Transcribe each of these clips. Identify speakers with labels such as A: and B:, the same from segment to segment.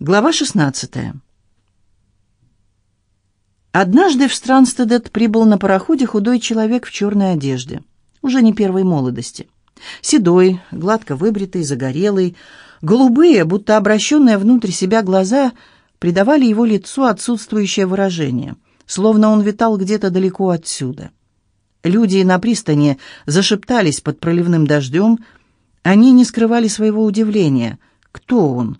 A: Глава 16. Однажды в Странстедет прибыл на пароходе худой человек в черной одежде, уже не первой молодости. Седой, гладко выбритый, загорелый, голубые, будто обращенные внутрь себя глаза, придавали его лицу отсутствующее выражение, словно он витал где-то далеко отсюда. Люди на пристани зашептались под проливным дождем, они не скрывали своего удивления. Кто он?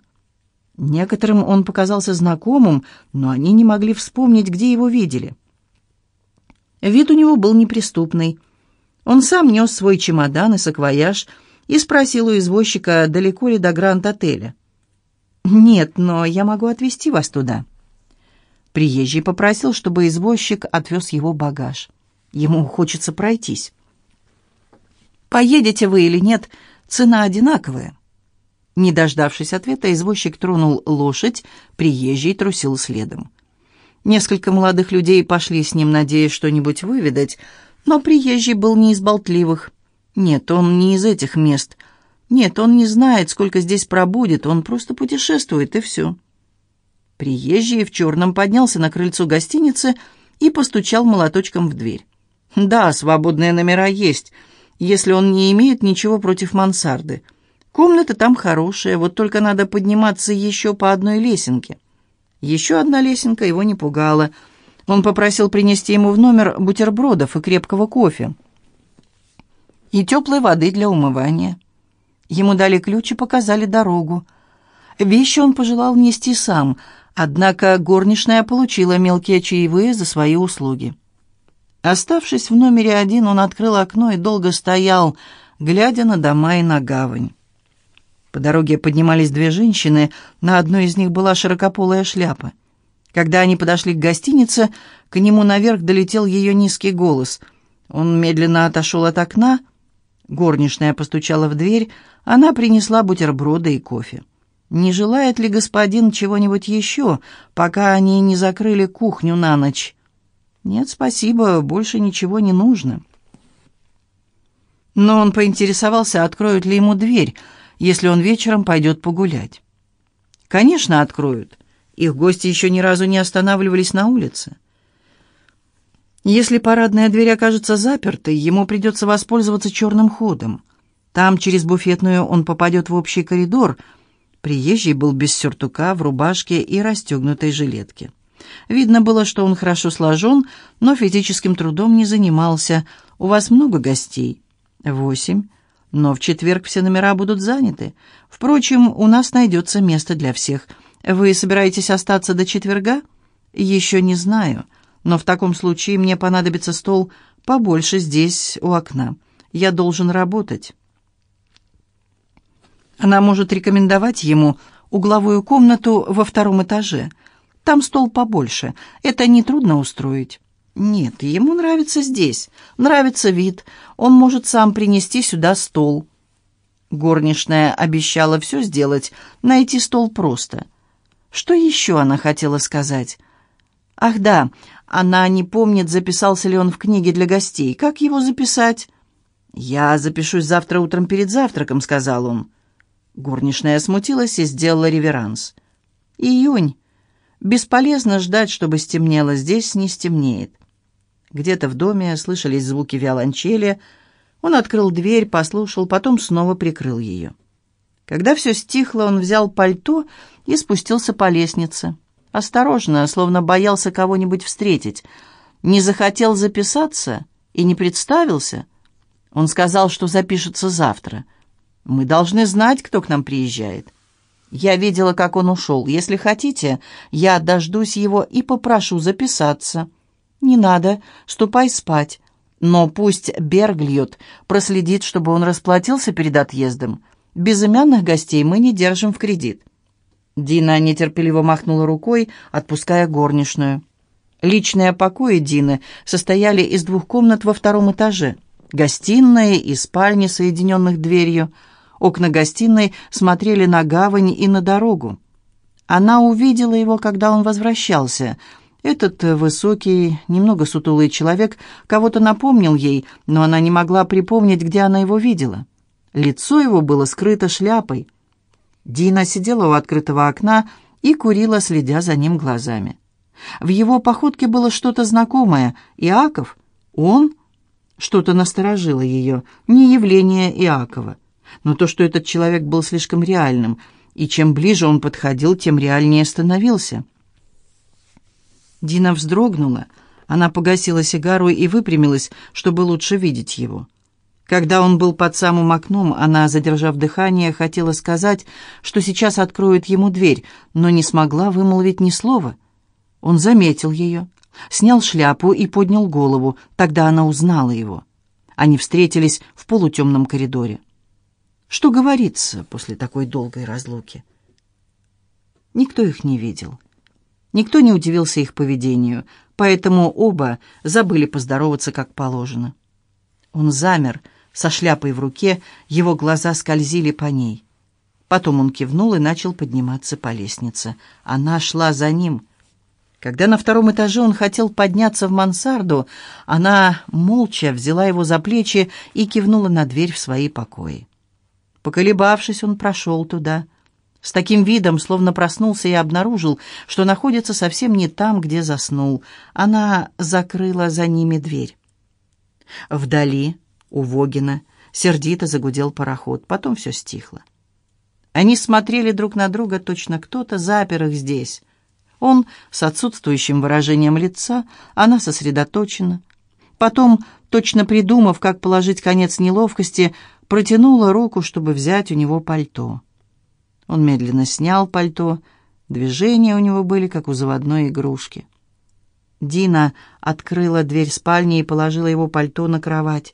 A: Некоторым он показался знакомым, но они не могли вспомнить, где его видели. Вид у него был неприступный. Он сам нес свой чемодан и саквояж и спросил у извозчика, далеко ли до Гранд-отеля. «Нет, но я могу отвезти вас туда». Приезжий попросил, чтобы извозчик отвез его багаж. Ему хочется пройтись. «Поедете вы или нет, цена одинаковая». Не дождавшись ответа, извозчик тронул лошадь, приезжий трусил следом. Несколько молодых людей пошли с ним, надеясь что-нибудь выведать, но приезжий был не из болтливых. Нет, он не из этих мест. Нет, он не знает, сколько здесь пробудет, он просто путешествует, и все. Приезжий в черном поднялся на крыльцо гостиницы и постучал молоточком в дверь. «Да, свободные номера есть, если он не имеет ничего против мансарды». Комната там хорошая, вот только надо подниматься еще по одной лесенке. Еще одна лесенка его не пугала. Он попросил принести ему в номер бутербродов и крепкого кофе. И теплой воды для умывания. Ему дали ключ и показали дорогу. Вещи он пожелал нести сам, однако горничная получила мелкие чаевые за свои услуги. Оставшись в номере один, он открыл окно и долго стоял, глядя на дома и на гавань. По дороге поднимались две женщины, на одной из них была широкополая шляпа. Когда они подошли к гостинице, к нему наверх долетел ее низкий голос. Он медленно отошел от окна. Горничная постучала в дверь, она принесла бутерброды и кофе. «Не желает ли господин чего-нибудь еще, пока они не закрыли кухню на ночь?» «Нет, спасибо, больше ничего не нужно». Но он поинтересовался, откроют ли ему дверь, если он вечером пойдет погулять. Конечно, откроют. Их гости еще ни разу не останавливались на улице. Если парадная дверь окажется запертой, ему придется воспользоваться черным ходом. Там, через буфетную, он попадет в общий коридор. Приезжий был без сюртука, в рубашке и расстегнутой жилетке. Видно было, что он хорошо сложен, но физическим трудом не занимался. «У вас много гостей?» «Восемь. Но в четверг все номера будут заняты. Впрочем, у нас найдется место для всех. Вы собираетесь остаться до четверга? Еще не знаю. Но в таком случае мне понадобится стол побольше здесь, у окна. Я должен работать. Она может рекомендовать ему угловую комнату во втором этаже. Там стол побольше. Это нетрудно устроить. Нет, ему нравится здесь, нравится вид. Он может сам принести сюда стол. Горничная обещала все сделать, найти стол просто. Что еще она хотела сказать? Ах да, она не помнит, записался ли он в книге для гостей. Как его записать? «Я запишусь завтра утром перед завтраком», — сказал он. Горничная смутилась и сделала реверанс. «Июнь. Бесполезно ждать, чтобы стемнело. Здесь не стемнеет». Где-то в доме слышались звуки виолончели. Он открыл дверь, послушал, потом снова прикрыл ее. Когда все стихло, он взял пальто и спустился по лестнице. Осторожно, словно боялся кого-нибудь встретить. Не захотел записаться и не представился. Он сказал, что запишется завтра. «Мы должны знать, кто к нам приезжает». Я видела, как он ушел. Если хотите, я дождусь его и попрошу записаться. «Не надо, ступай спать. Но пусть Бергльют проследит, чтобы он расплатился перед отъездом. Безымянных гостей мы не держим в кредит». Дина нетерпеливо махнула рукой, отпуская горничную. Личные покои Дины состояли из двух комнат во втором этаже. Гостиная и спальни, соединенных дверью. Окна гостиной смотрели на гавань и на дорогу. Она увидела его, когда он возвращался — этот э, высокий, немного сутулый человек кого-то напомнил ей, но она не могла припомнить, где она его видела. Лицо его было скрыто шляпой. Дина сидела у открытого окна и курила, следя за ним глазами. В его походке было что-то знакомое. Иаков? Он? Что-то насторожило ее. Не явление Иакова. Но то, что этот человек был слишком реальным, и чем ближе он подходил, тем реальнее становился. Дина вздрогнула. Она погасила сигару и выпрямилась, чтобы лучше видеть его. Когда он был под самым окном, она, задержав дыхание, хотела сказать, что сейчас откроет ему дверь, но не смогла вымолвить ни слова. Он заметил ее, снял шляпу и поднял голову. Тогда она узнала его. Они встретились в полутемном коридоре. Что говорится после такой долгой разлуки? Никто их не видел. Никто не удивился их поведению, поэтому оба забыли поздороваться как положено. Он замер, со шляпой в руке, его глаза скользили по ней. Потом он кивнул и начал подниматься по лестнице. Она шла за ним. Когда на втором этаже он хотел подняться в мансарду, она молча взяла его за плечи и кивнула на дверь в свои покои. Поколебавшись, он прошел туда. С таким видом, словно проснулся и обнаружил, что находится совсем не там, где заснул. Она закрыла за ними дверь. Вдали у Вогина сердито загудел пароход, потом все стихло. Они смотрели друг на друга, точно кто-то запер их здесь. Он с отсутствующим выражением лица, она сосредоточена. Потом, точно придумав, как положить конец неловкости, протянула руку, чтобы взять у него пальто. Он медленно снял пальто, движения у него были, как у заводной игрушки. Дина открыла дверь спальни и положила его пальто на кровать.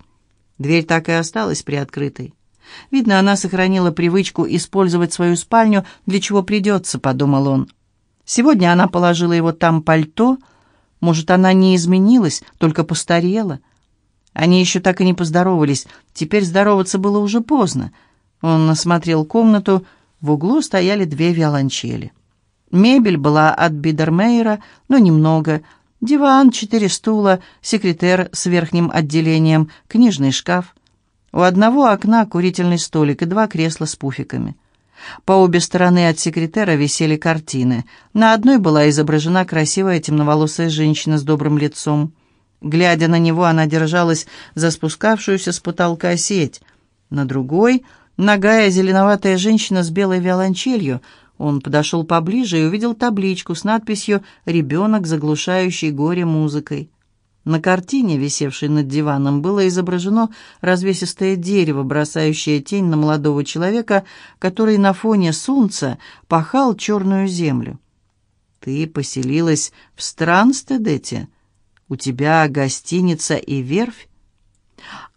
A: Дверь так и осталась приоткрытой. Видно, она сохранила привычку использовать свою спальню, для чего придется, подумал он. Сегодня она положила его там пальто. Может, она не изменилась, только постарела. Они еще так и не поздоровались. Теперь здороваться было уже поздно. Он осмотрел комнату. В углу стояли две виолончели. Мебель была от Бидермейера, но немного – Диван, четыре стула, секретер с верхним отделением, книжный шкаф. У одного окна курительный столик и два кресла с пуфиками. По обе стороны от секретера висели картины. На одной была изображена красивая темноволосая женщина с добрым лицом. Глядя на него, она держалась за спускавшуюся с потолка сеть. На другой — ногая зеленоватая женщина с белой виолончелью — он подошел поближе и увидел табличку с надписью «Ребенок, заглушающий горе музыкой». На картине, висевшей над диваном, было изображено развесистое дерево, бросающее тень на молодого человека, который на фоне солнца пахал черную землю. «Ты поселилась в Странстедете? У тебя гостиница и верфь?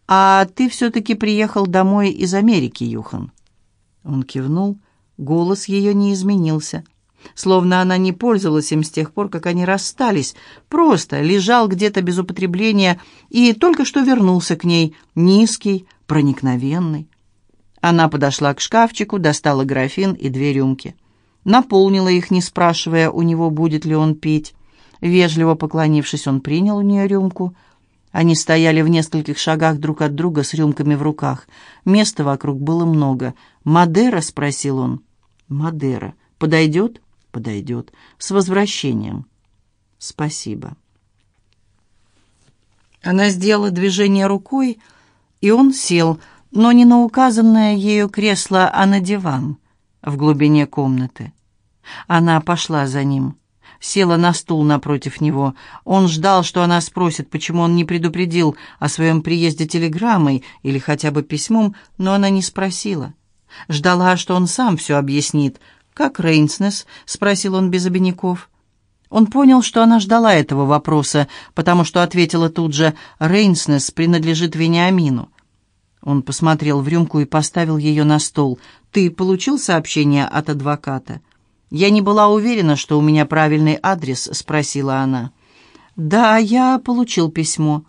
A: А ты все-таки приехал домой из Америки, Юхан?» Он кивнул. Голос ее не изменился. Словно она не пользовалась им с тех пор, как они расстались. Просто лежал где-то без употребления и только что вернулся к ней, низкий, проникновенный. Она подошла к шкафчику, достала графин и две рюмки. Наполнила их, не спрашивая у него, будет ли он пить. Вежливо поклонившись, он принял у нее рюмку. Они стояли в нескольких шагах друг от друга с рюмками в руках. Места вокруг было много. «Мадера?» — спросил он. «Мадера. Подойдет?» «Подойдет. С возвращением». «Спасибо». Она сделала движение рукой, и он сел, но не на указанное ею кресло, а на диван в глубине комнаты. Она пошла за ним села на стул напротив него. Он ждал, что она спросит, почему он не предупредил о своем приезде телеграммой или хотя бы письмом, но она не спросила. Ждала, что он сам все объяснит. «Как Рейнснес?» — спросил он без обиняков. Он понял, что она ждала этого вопроса, потому что ответила тут же «Рейнснес принадлежит Вениамину». Он посмотрел в рюмку и поставил ее на стол. «Ты получил сообщение от адвоката?» «Я не была уверена, что у меня правильный адрес», — спросила она. «Да, я получил письмо».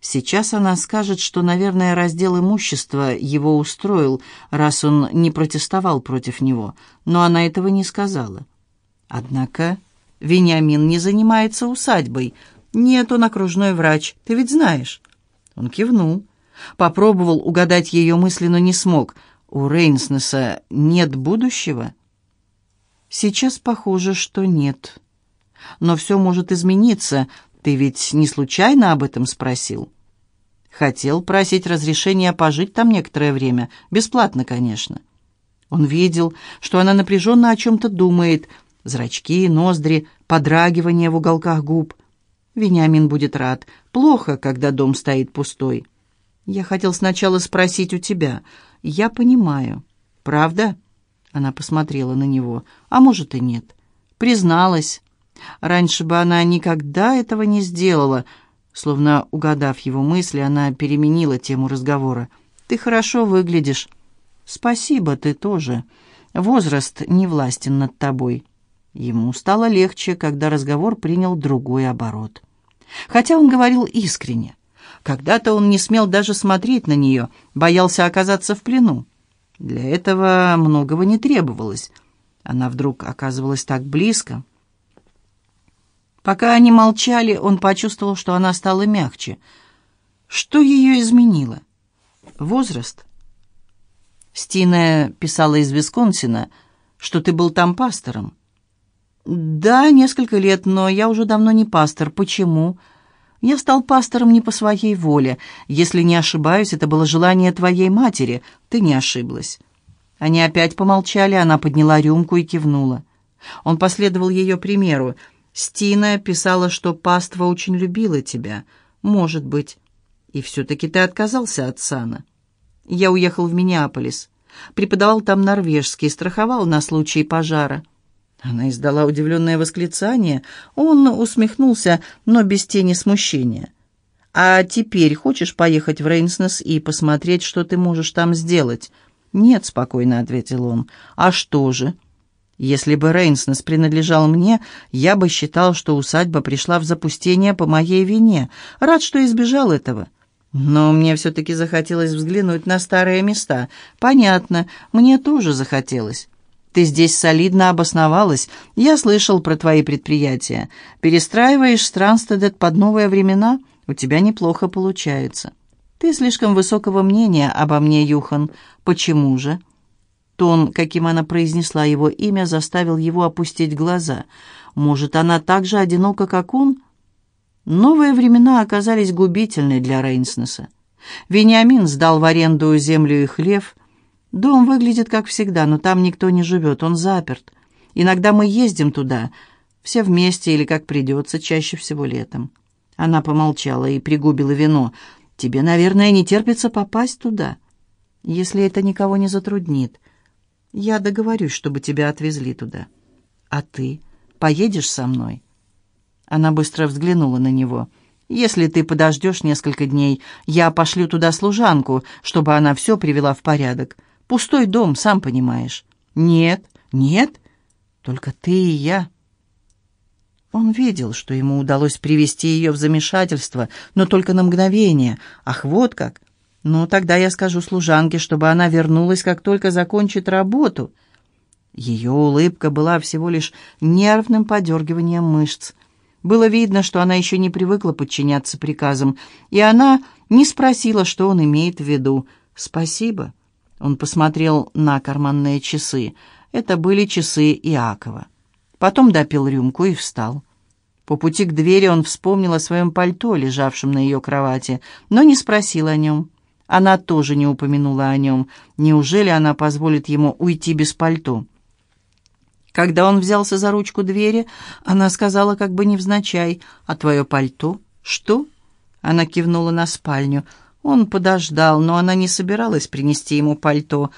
A: Сейчас она скажет, что, наверное, раздел имущества его устроил, раз он не протестовал против него, но она этого не сказала. Однако Вениамин не занимается усадьбой. Нет, он окружной врач, ты ведь знаешь. Он кивнул. Попробовал угадать ее мысли, но не смог. У Рейнснеса нет будущего. Сейчас похоже, что нет. Но все может измениться. Ты ведь не случайно об этом спросил? Хотел просить разрешения пожить там некоторое время. Бесплатно, конечно. Он видел, что она напряженно о чем-то думает. Зрачки, ноздри, подрагивание в уголках губ. Вениамин будет рад. Плохо, когда дом стоит пустой. Я хотел сначала спросить у тебя. Я понимаю. Правда? Она посмотрела на него. А может и нет. Призналась. Раньше бы она никогда этого не сделала. Словно угадав его мысли, она переменила тему разговора. «Ты хорошо выглядишь». «Спасибо, ты тоже. Возраст не властен над тобой». Ему стало легче, когда разговор принял другой оборот. Хотя он говорил искренне. Когда-то он не смел даже смотреть на нее, боялся оказаться в плену. Для этого многого не требовалось. Она вдруг оказывалась так близко. Пока они молчали, он почувствовал, что она стала мягче. Что ее изменило? Возраст? Стина писала из Висконсина, что ты был там пастором. Да, несколько лет, но я уже давно не пастор. Почему? Я стал пастором не по своей воле. Если не ошибаюсь, это было желание твоей матери. Ты не ошиблась. Они опять помолчали, она подняла рюмку и кивнула. Он последовал ее примеру. Стина писала, что паства очень любила тебя. Может быть. И все-таки ты отказался от сана. Я уехал в Миннеаполис. Преподавал там норвежский, страховал на случай пожара. Она издала удивленное восклицание. Он усмехнулся, но без тени смущения. «А теперь хочешь поехать в Рейнснес и посмотреть, что ты можешь там сделать?» «Нет», — спокойно ответил он. «А что же?» Если бы Рейнснес принадлежал мне, я бы считал, что усадьба пришла в запустение по моей вине. Рад, что избежал этого. Но мне все-таки захотелось взглянуть на старые места. Понятно, мне тоже захотелось. Ты здесь солидно обосновалась. Я слышал про твои предприятия. Перестраиваешь Странстедет под новые времена? У тебя неплохо получается. Ты слишком высокого мнения обо мне, Юхан. Почему же?» Тон, каким она произнесла его имя, заставил его опустить глаза. Может, она так же одинока, как он? Новые времена оказались губительны для Рейнснеса. Вениамин сдал в аренду землю и хлев. Дом выглядит как всегда, но там никто не живет, он заперт. Иногда мы ездим туда, все вместе или как придется, чаще всего летом. Она помолчала и пригубила вино. «Тебе, наверное, не терпится попасть туда, если это никого не затруднит». Я договорюсь, чтобы тебя отвезли туда. А ты поедешь со мной?» Она быстро взглянула на него. «Если ты подождешь несколько дней, я пошлю туда служанку, чтобы она все привела в порядок. Пустой дом, сам понимаешь». «Нет, нет, только ты и я». Он видел, что ему удалось привести ее в замешательство, но только на мгновение. Ах, вот как! «Ну, тогда я скажу служанке, чтобы она вернулась, как только закончит работу». Ее улыбка была всего лишь нервным подергиванием мышц. Было видно, что она еще не привыкла подчиняться приказам, и она не спросила, что он имеет в виду. «Спасибо». Он посмотрел на карманные часы. Это были часы Иакова. Потом допил рюмку и встал. По пути к двери он вспомнил о своем пальто, лежавшем на ее кровати, но не спросил о нем. Она тоже не упомянула о нем. Неужели она позволит ему уйти без пальто? Когда он взялся за ручку двери, она сказала как бы невзначай, «А твое пальто? Что?» Она кивнула на спальню. Он подождал, но она не собиралась принести ему пальто.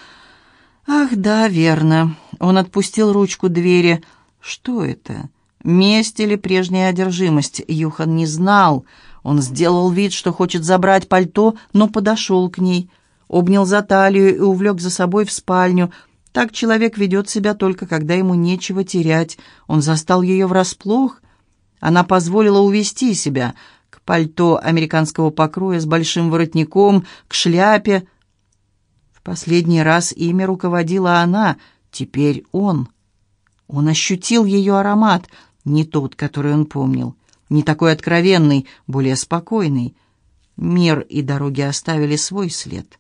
A: «Ах, да, верно». Он отпустил ручку двери. «Что это? Месть или прежняя одержимость?» Юхан не знал. Он сделал вид, что хочет забрать пальто, но подошел к ней, обнял за талию и увлек за собой в спальню. Так человек ведет себя только, когда ему нечего терять. Он застал ее врасплох. Она позволила увести себя пальто американского покроя с большим воротником, к шляпе. В последний раз ими руководила она, теперь он. Он ощутил ее аромат, не тот, который он помнил не такой откровенный, более спокойный. Мир и дороги оставили свой след.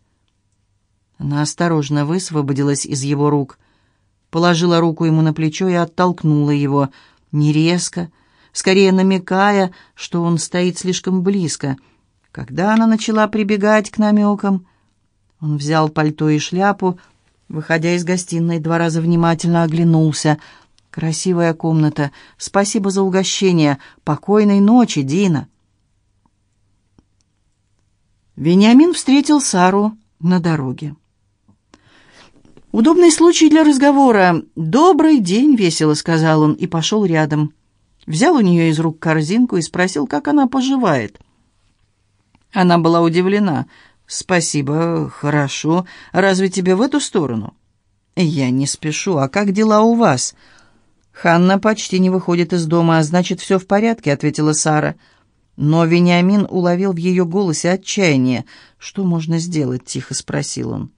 A: Она осторожно высвободилась из его рук. положила руку ему на плечо и оттолкнула его, не резко, скорее намекая, что он стоит слишком близко. Когда она начала прибегать к намекам, он взял пальто и шляпу, выходя из гостиной, два раза внимательно оглянулся. «Красивая комната. Спасибо за угощение. Покойной ночи, Дина!» Вениамин встретил Сару на дороге. «Удобный случай для разговора. Добрый день», — весело сказал он и пошел рядом. Взял у нее из рук корзинку и спросил, как она поживает. Она была удивлена. «Спасибо, хорошо. Разве тебе в эту сторону?» «Я не спешу. А как дела у вас?» «Ханна почти не выходит из дома, а значит, все в порядке», — ответила Сара. Но Вениамин уловил в ее голосе отчаяние. «Что можно сделать?» — тихо спросил он.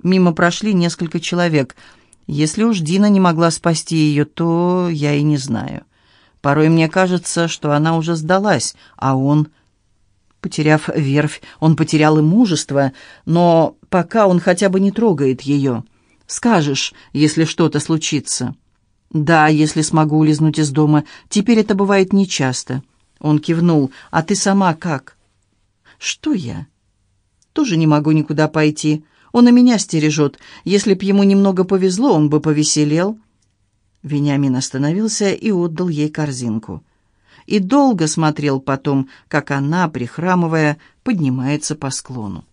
A: Мимо прошли несколько человек. Если уж Дина не могла спасти ее, то я и не знаю. Порой мне кажется, что она уже сдалась, а он... Потеряв верфь, он потерял и мужество, но пока он хотя бы не трогает ее. Скажешь, если что-то случится. Да, если смогу улизнуть из дома. Теперь это бывает нечасто. Он кивнул. А ты сама как? Что я? Тоже не могу никуда пойти. Он и меня стережет. Если б ему немного повезло, он бы повеселел». Вениамин остановился и отдал ей корзинку. И долго смотрел потом, как она, прихрамывая, поднимается по склону.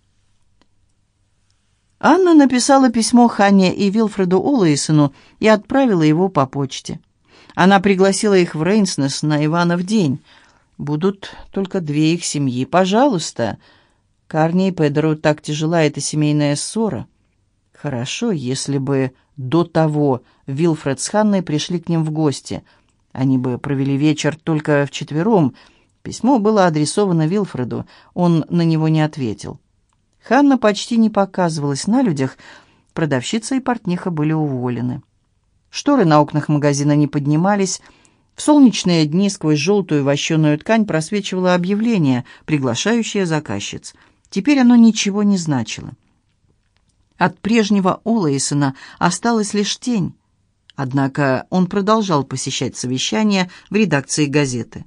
A: Анна написала письмо Ханне и Вилфреду Олэйсону и отправила его по почте. Она пригласила их в Рейнснес на Иванов день. «Будут только две их семьи. Пожалуйста!» Карни и Педро так тяжела эта семейная ссора. Хорошо, если бы до того Вилфред с Ханной пришли к ним в гости. Они бы провели вечер только вчетвером. Письмо было адресовано Вилфреду, он на него не ответил. Ханна почти не показывалась на людях, продавщица и портниха были уволены. Шторы на окнах магазина не поднимались, в солнечные дни сквозь желтую вощеную ткань просвечивало объявление, приглашающее заказчиц — Теперь оно ничего не значило. От прежнего Олэйсона осталась лишь тень. Однако он продолжал посещать совещания в редакции газеты.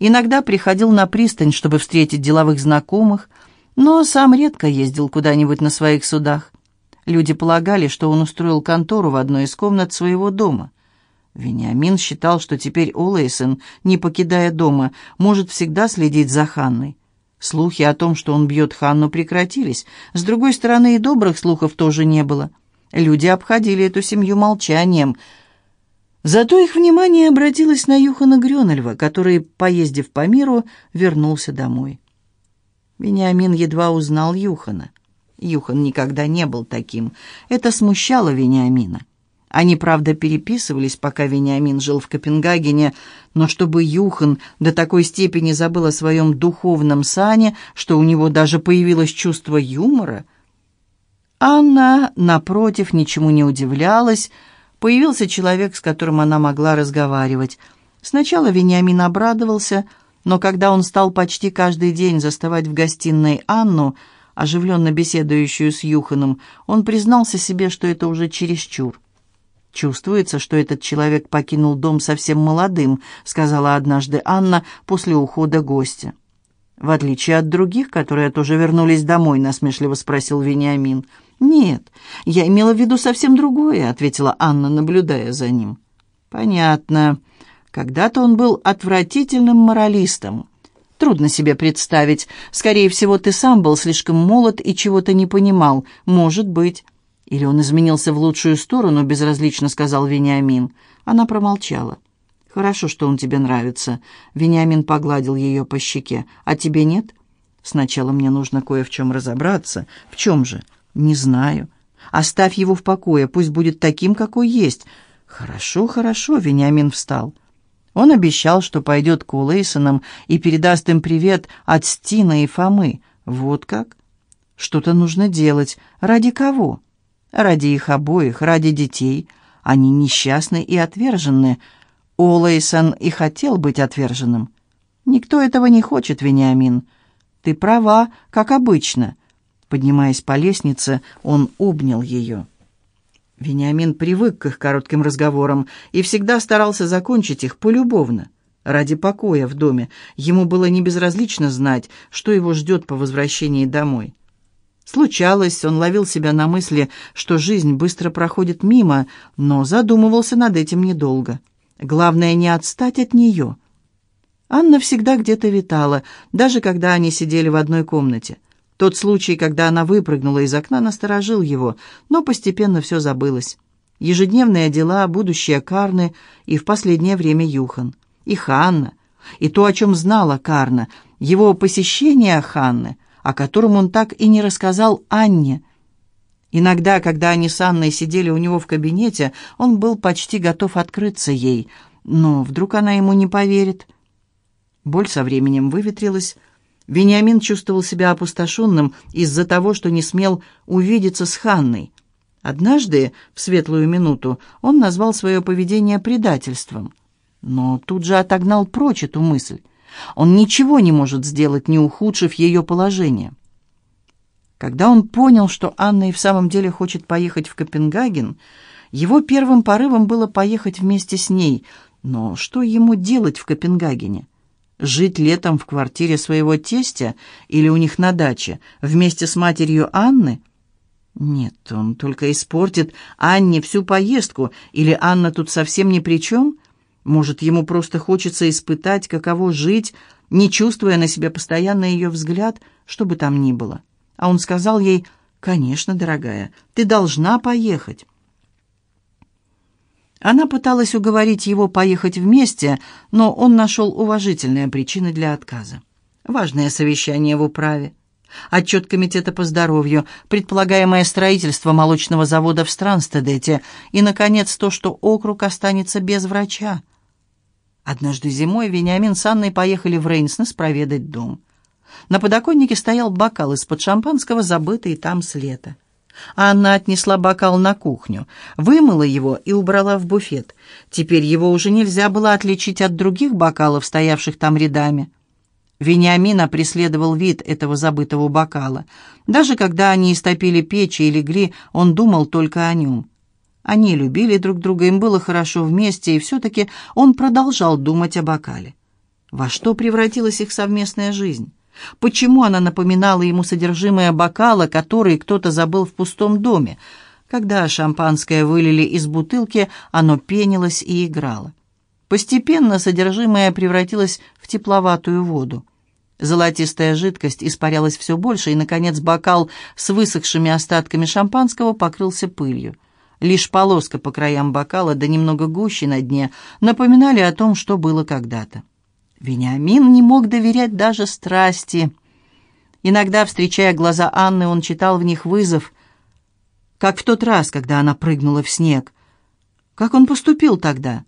A: Иногда приходил на пристань, чтобы встретить деловых знакомых, но сам редко ездил куда-нибудь на своих судах. Люди полагали, что он устроил контору в одной из комнат своего дома. Вениамин считал, что теперь Олэйсон, не покидая дома, может всегда следить за Ханной. Слухи о том, что он бьет Ханну, прекратились. С другой стороны, и добрых слухов тоже не было. Люди обходили эту семью молчанием. Зато их внимание обратилось на Юхана Грёнельва, который, поездив по миру, вернулся домой. Вениамин едва узнал Юхана. Юхан никогда не был таким. Это смущало Вениамина. Они, правда, переписывались, пока Вениамин жил в Копенгагене, но чтобы Юхан до такой степени забыл о своем духовном сане, что у него даже появилось чувство юмора. Анна, напротив, ничему не удивлялась. Появился человек, с которым она могла разговаривать. Сначала Вениамин обрадовался, но когда он стал почти каждый день заставать в гостиной Анну, оживленно беседующую с Юханом, он признался себе, что это уже чересчур. «Чувствуется, что этот человек покинул дом совсем молодым», сказала однажды Анна после ухода гостя. «В отличие от других, которые тоже вернулись домой», насмешливо спросил Вениамин. «Нет, я имела в виду совсем другое», ответила Анна, наблюдая за ним. «Понятно. Когда-то он был отвратительным моралистом. Трудно себе представить. Скорее всего, ты сам был слишком молод и чего-то не понимал. Может быть». «Или он изменился в лучшую сторону?» — безразлично сказал Вениамин. Она промолчала. «Хорошо, что он тебе нравится». Вениамин погладил ее по щеке. «А тебе нет?» «Сначала мне нужно кое в чем разобраться». «В чем же?» «Не знаю». «Оставь его в покое, пусть будет таким, какой есть». «Хорошо, хорошо», — Вениамин встал. Он обещал, что пойдет к Улейсонам и передаст им привет от Стина и Фомы. Вот как? Что-то нужно делать. Ради кого?» Ради их обоих, ради детей. Они несчастны и отвержены. Олэйсон и хотел быть отверженным. Никто этого не хочет, Вениамин. Ты права, как обычно. Поднимаясь по лестнице, он обнял ее. Вениамин привык к их коротким разговорам и всегда старался закончить их полюбовно. Ради покоя в доме ему было не безразлично знать, что его ждет по возвращении домой. Случалось, он ловил себя на мысли, что жизнь быстро проходит мимо, но задумывался над этим недолго. Главное не отстать от нее. Анна всегда где-то витала, даже когда они сидели в одной комнате. Тот случай, когда она выпрыгнула из окна, насторожил его, но постепенно все забылось. Ежедневные дела, будущее Карны и в последнее время Юхан. И Ханна. И то, о чем знала Карна, его посещение Ханны, о котором он так и не рассказал Анне. Иногда, когда они с Анной сидели у него в кабинете, он был почти готов открыться ей, но вдруг она ему не поверит. Боль со временем выветрилась. Вениамин чувствовал себя опустошенным из-за того, что не смел увидеться с Ханной. Однажды, в светлую минуту, он назвал свое поведение предательством. Но тут же отогнал прочь эту мысль. Он ничего не может сделать, не ухудшив ее положение. Когда он понял, что Анна и в самом деле хочет поехать в Копенгаген, его первым порывом было поехать вместе с ней. Но что ему делать в Копенгагене? Жить летом в квартире своего тестя или у них на даче вместе с матерью Анны? Нет, он только испортит Анне всю поездку, или Анна тут совсем ни при чем? Может, ему просто хочется испытать, каково жить, не чувствуя на себе постоянно ее взгляд, что бы там ни было. А он сказал ей, «Конечно, дорогая, ты должна поехать». Она пыталась уговорить его поехать вместе, но он нашел уважительные причины для отказа. Важное совещание в управе, отчет комитета по здоровью, предполагаемое строительство молочного завода в Странстедете и, наконец, то, что округ останется без врача. Однажды зимой Вениамин с Анной поехали в Рейнснес проведать дом. На подоконнике стоял бокал из-под шампанского, забытый там с лета. Анна отнесла бокал на кухню, вымыла его и убрала в буфет. Теперь его уже нельзя было отличить от других бокалов, стоявших там рядами. Вениамина преследовал вид этого забытого бокала. Даже когда они истопили печь и легли, он думал только о нем. Они любили друг друга, им было хорошо вместе, и все-таки он продолжал думать о бокале. Во что превратилась их совместная жизнь? Почему она напоминала ему содержимое бокала, который кто-то забыл в пустом доме? Когда шампанское вылили из бутылки, оно пенилось и играло. Постепенно содержимое превратилось в тепловатую воду. Золотистая жидкость испарялась все больше, и, наконец, бокал с высохшими остатками шампанского покрылся пылью. Лишь полоска по краям бокала, да немного гуще на дне, напоминали о том, что было когда-то. Вениамин не мог доверять даже страсти. Иногда, встречая глаза Анны, он читал в них вызов, как в тот раз, когда она прыгнула в снег. Как он поступил тогда?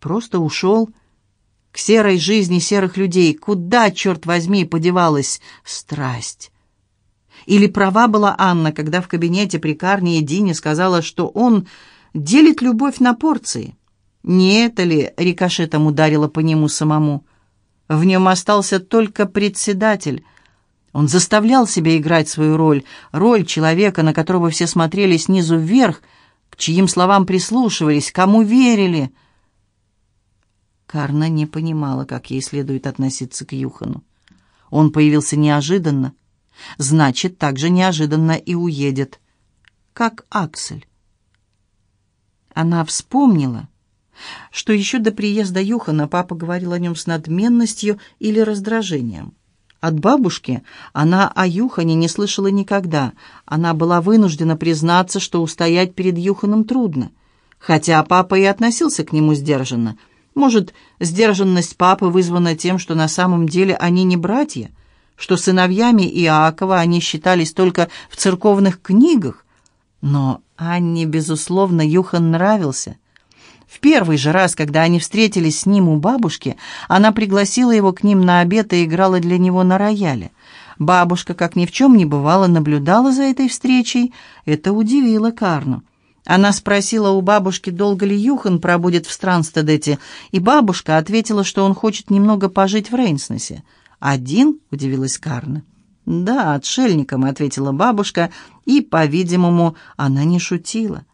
A: Просто ушел к серой жизни серых людей. Куда, черт возьми, подевалась страсть? Или права была Анна, когда в кабинете при Карне и Дине сказала, что он делит любовь на порции? Не это ли рикошетом ударило по нему самому? В нем остался только председатель. Он заставлял себя играть свою роль, роль человека, на которого все смотрели снизу вверх, к чьим словам прислушивались, кому верили. Карна не понимала, как ей следует относиться к Юхану. Он появился неожиданно, значит, так же неожиданно и уедет, как Аксель. Она вспомнила, что еще до приезда Юхана папа говорил о нем с надменностью или раздражением. От бабушки она о Юхане не слышала никогда. Она была вынуждена признаться, что устоять перед Юханом трудно. Хотя папа и относился к нему сдержанно. Может, сдержанность папы вызвана тем, что на самом деле они не братья, что сыновьями Иакова они считались только в церковных книгах. Но Анне, безусловно, Юхан нравился. В первый же раз, когда они встретились с ним у бабушки, она пригласила его к ним на обед и играла для него на рояле. Бабушка, как ни в чем не бывало, наблюдала за этой встречей. Это удивило Карну. Она спросила у бабушки, долго ли Юхан пробудет в Странстедете, и бабушка ответила, что он хочет немного пожить в Рейнснесе. «Один?» — удивилась Карна. «Да, отшельником», — ответила бабушка, и, по-видимому, она не шутила.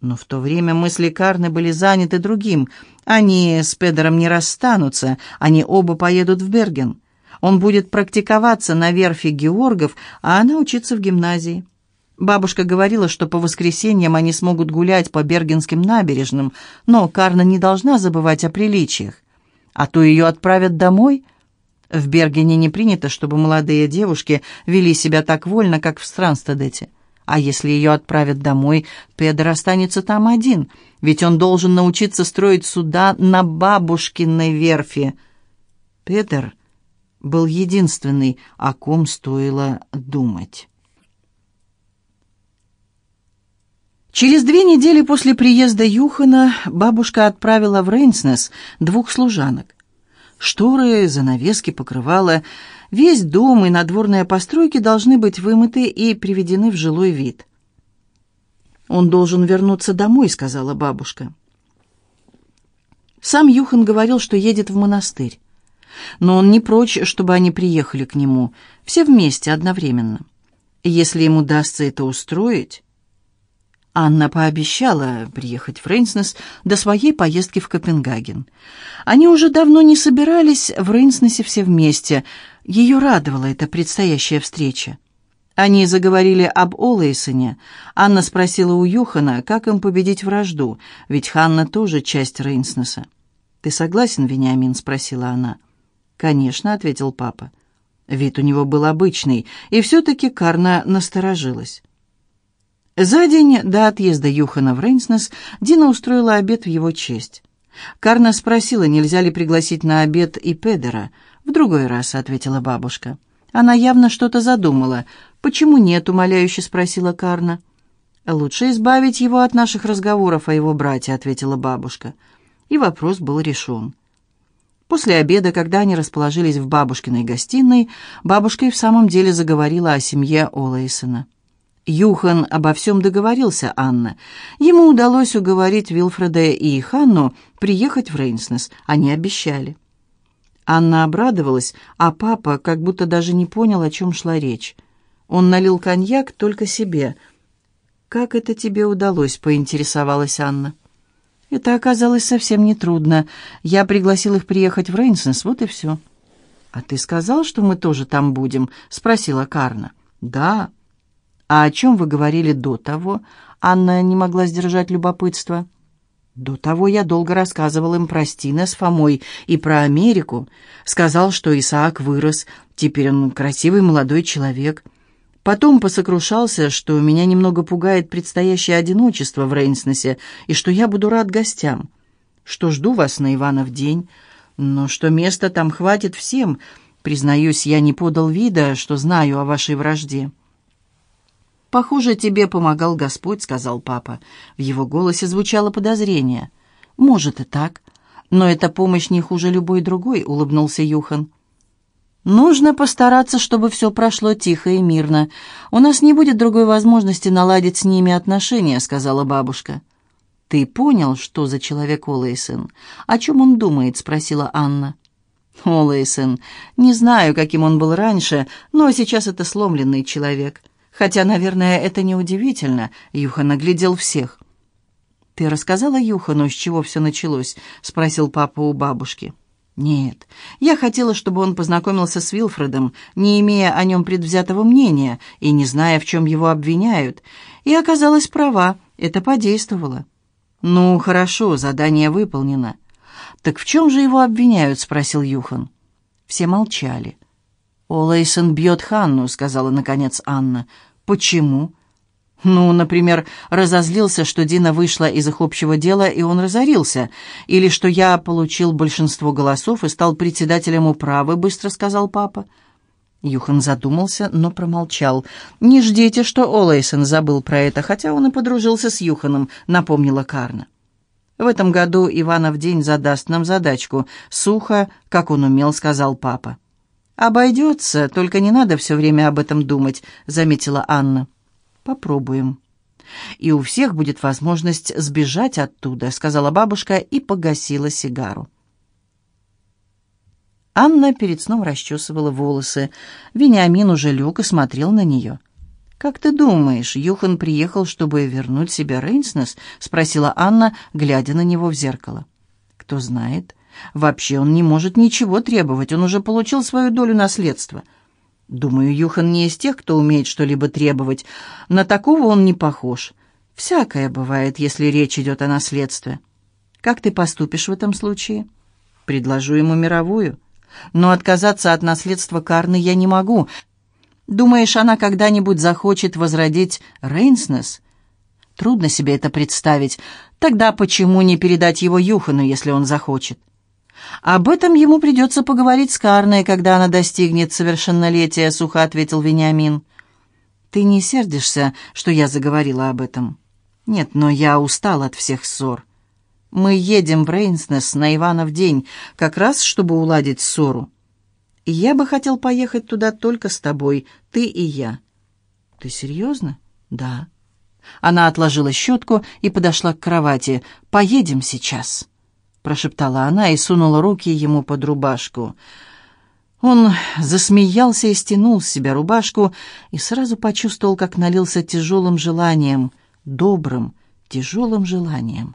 A: Но в то время мысли Карны были заняты другим. Они с Педером не расстанутся, они оба поедут в Берген. Он будет практиковаться на верфи Георгов, а она учиться в гимназии. Бабушка говорила, что по воскресеньям они смогут гулять по Бергенским набережным, но Карна не должна забывать о приличиях. А то ее отправят домой. В Бергене не принято, чтобы молодые девушки вели себя так вольно, как в Странстедете. А если ее отправят домой, Педер останется там один, ведь он должен научиться строить суда на бабушкиной верфи. Педер был единственный, о ком стоило думать. Через две недели после приезда Юхана бабушка отправила в Рейнснес двух служанок. Шторы, занавески, покрывала Весь дом и надворные постройки должны быть вымыты и приведены в жилой вид. «Он должен вернуться домой», — сказала бабушка. Сам Юхан говорил, что едет в монастырь. Но он не прочь, чтобы они приехали к нему, все вместе, одновременно. Если ему удастся это устроить... Анна пообещала приехать в Рейнснес до своей поездки в Копенгаген. Они уже давно не собирались в Рейнснесе все вместе. Ее радовала эта предстоящая встреча. Они заговорили об Олэйсоне. Анна спросила у Юхана, как им победить вражду, ведь Ханна тоже часть Рейнснеса. «Ты согласен, Вениамин?» — спросила она. «Конечно», — ответил папа. Вид у него был обычный, и все-таки Карна насторожилась. За день до отъезда Юхана в Рейнснес Дина устроила обед в его честь. Карна спросила, нельзя ли пригласить на обед и Педера. «В другой раз», — ответила бабушка. Она явно что-то задумала. «Почему нет?» — умоляюще спросила Карна. «Лучше избавить его от наших разговоров о его брате», — ответила бабушка. И вопрос был решен. После обеда, когда они расположились в бабушкиной гостиной, бабушка и в самом деле заговорила о семье Олэйсона. Юхан обо всем договорился, Анна. Ему удалось уговорить Вилфреда и Ханну приехать в Рейнснес. Они обещали. Анна обрадовалась, а папа как будто даже не понял, о чем шла речь. Он налил коньяк только себе. «Как это тебе удалось?» — поинтересовалась Анна. «Это оказалось совсем нетрудно. Я пригласил их приехать в Рейнснес, вот и все». «А ты сказал, что мы тоже там будем?» — спросила Карна. «Да». «А о чем вы говорили до того?» Анна не могла сдержать любопытство. «До того я долго рассказывал им про Стина с Фомой и про Америку. Сказал, что Исаак вырос, теперь он красивый молодой человек. Потом посокрушался, что меня немного пугает предстоящее одиночество в Рейнснесе и что я буду рад гостям. Что жду вас на Иванов день, но что места там хватит всем. Признаюсь, я не подал вида, что знаю о вашей вражде». «Похоже, тебе помогал Господь», — сказал папа. В его голосе звучало подозрение. «Может и так. Но эта помощь не хуже любой другой», — улыбнулся Юхан. «Нужно постараться, чтобы все прошло тихо и мирно. У нас не будет другой возможности наладить с ними отношения», — сказала бабушка. «Ты понял, что за человек Олэйсон? О чем он думает?» — спросила Анна. «Олэйсон. Не знаю, каким он был раньше, но сейчас это сломленный человек». Хотя, наверное, это неудивительно. Юхан оглядел всех. «Ты рассказала Юхану, с чего все началось?» — спросил папа у бабушки. «Нет, я хотела, чтобы он познакомился с Вилфредом, не имея о нем предвзятого мнения и не зная, в чем его обвиняют. И оказалась права, это подействовало». «Ну, хорошо, задание выполнено». «Так в чем же его обвиняют?» — спросил Юхан. Все молчали. «Олэйсон бьет Ханну», — сказала, наконец, Анна. «Почему?» «Ну, например, разозлился, что Дина вышла из их общего дела, и он разорился. Или что я получил большинство голосов и стал председателем управы», — быстро сказал папа. Юхан задумался, но промолчал. «Не ждите, что Олэйсон забыл про это, хотя он и подружился с Юханом», — напомнила Карна. «В этом году Иванов день задаст нам задачку. Сухо, как он умел», — сказал папа. «Обойдется, только не надо все время об этом думать», — заметила Анна. «Попробуем». «И у всех будет возможность сбежать оттуда», — сказала бабушка и погасила сигару. Анна перед сном расчесывала волосы. Вениамин уже лег и смотрел на нее. «Как ты думаешь, Юхан приехал, чтобы вернуть себе Рейнснес?» — спросила Анна, глядя на него в зеркало. «Кто знает. Вообще он не может ничего требовать, он уже получил свою долю наследства». «Думаю, Юхан не из тех, кто умеет что-либо требовать. На такого он не похож. Всякое бывает, если речь идет о наследстве. Как ты поступишь в этом случае?» «Предложу ему мировую. Но отказаться от наследства Карны я не могу. Думаешь, она когда-нибудь захочет возродить Рейнснес? Трудно себе это представить. Тогда почему не передать его Юхану, если он захочет? Об этом ему придется поговорить с Карной, когда она достигнет совершеннолетия, сухо ответил Вениамин. Ты не сердишься, что я заговорила об этом? Нет, но я устал от всех ссор. Мы едем в Рейнснес на Иванов день, как раз чтобы уладить ссору. Я бы хотел поехать туда только с тобой, ты и я». «Ты серьезно?» «Да». Она отложила щетку и подошла к кровати. «Поедем сейчас», — прошептала она и сунула руки ему под рубашку. Он засмеялся и стянул с себя рубашку и сразу почувствовал, как налился тяжелым желанием, добрым, тяжелым желанием.